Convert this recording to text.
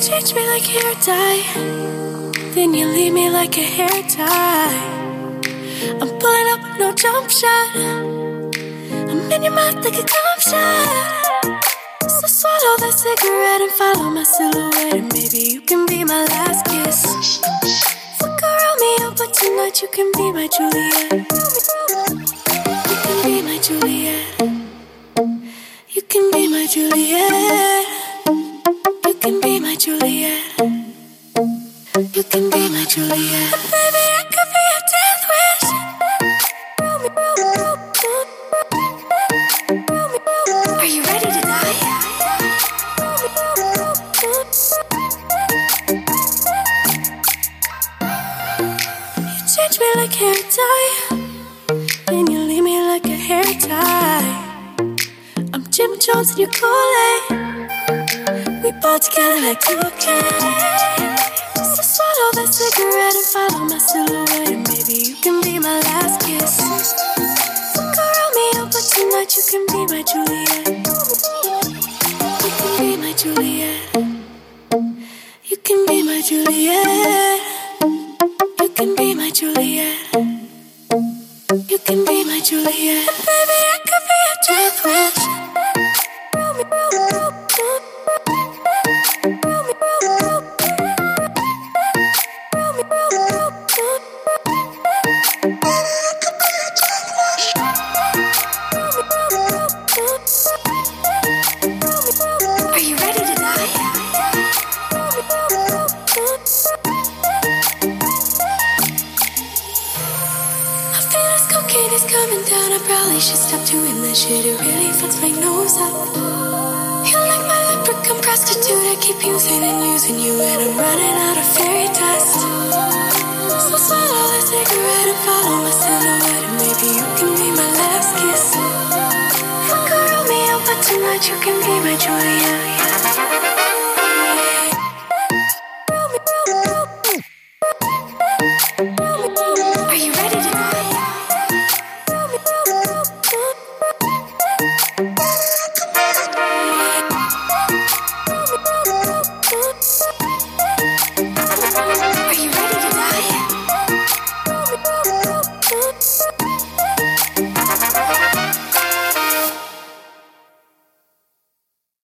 change me like hair dye. Then you leave me like a hair tie. I'm pulling up no jump shot. I'm in your mouth like a cum shot. So swallow that cigarette and follow my silhouette. And maybe you can be my last kiss. But tonight you can be my Juliet. You can be my Juliet. You can be my Juliet. You can be my Juliet. You can be my Juliet. Me like hair tie. and you leave me like a hair tie. I'm Jim Jones and you're Kool-Aid. We ball together like two cocaine. So swallow that cigarette and follow my silhouette, and maybe you can be my last kiss. Fuck a Romeo, but tonight you can be my Juliet. You can be my Juliet. You can be my Juliet. Juliet. You can be my Juliet. And baby, I could be your death down. I probably should stop doing that shit. It really fucks my nose up. You're like my leprechaun prostitute. I keep using and using you, and I'm running out of fairy dust. So swallow the cigarette and follow my silhouette, and maybe you can be my last kiss. Fuck Romeo, but tonight you can be my Juliet.